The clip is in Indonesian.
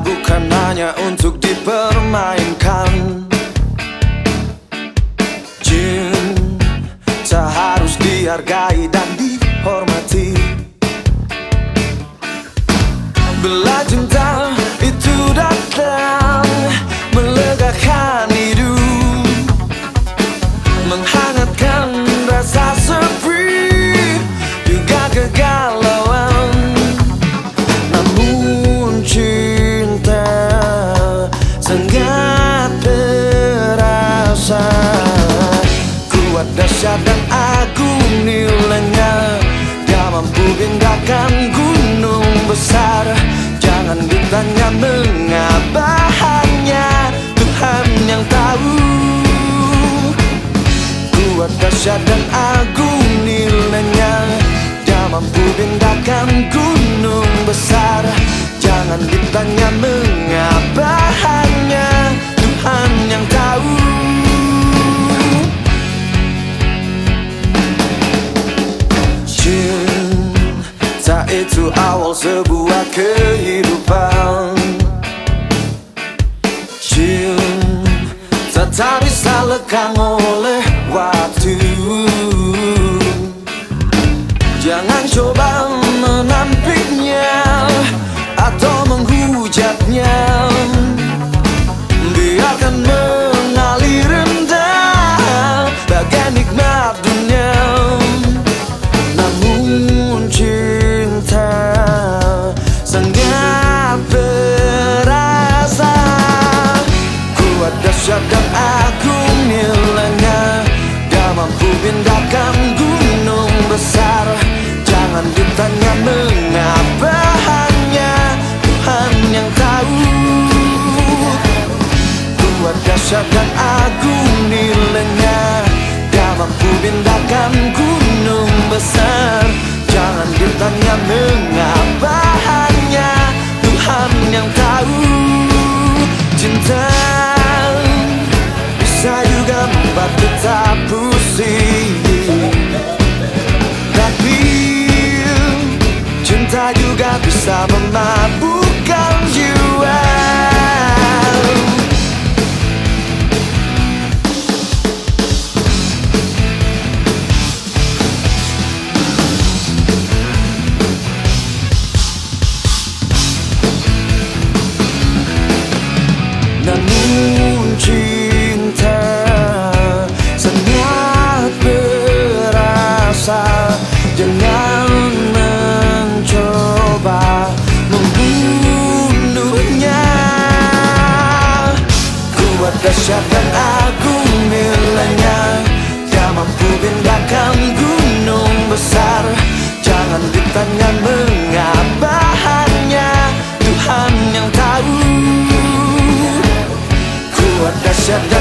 Bukan hanya untuk dipermainkan. Cinta harus dihargai dan dihormati Bila cinta itu datang Melegakan hidup. Menghangatkan rasa sepi Juga kegalauan. Namun cinta sangat terasa. Kuat dahsyat dan agung nilainya. Dia mampu pindahkan gunung besar. Jangan ditanya mengapa hanya Tuhan yang tahu. Kuat dahsyat dan agung nilainya. Dia mampu pindahkan gunung itu awal sebuah kehidupan. Cinta tak bisa lekang dahsyat dan agung nilainya. Dia mampu pindahkan gunung besar. Jangan ditanya mengapa hanya Tuhan yang tahu. Kuat dahsyat dan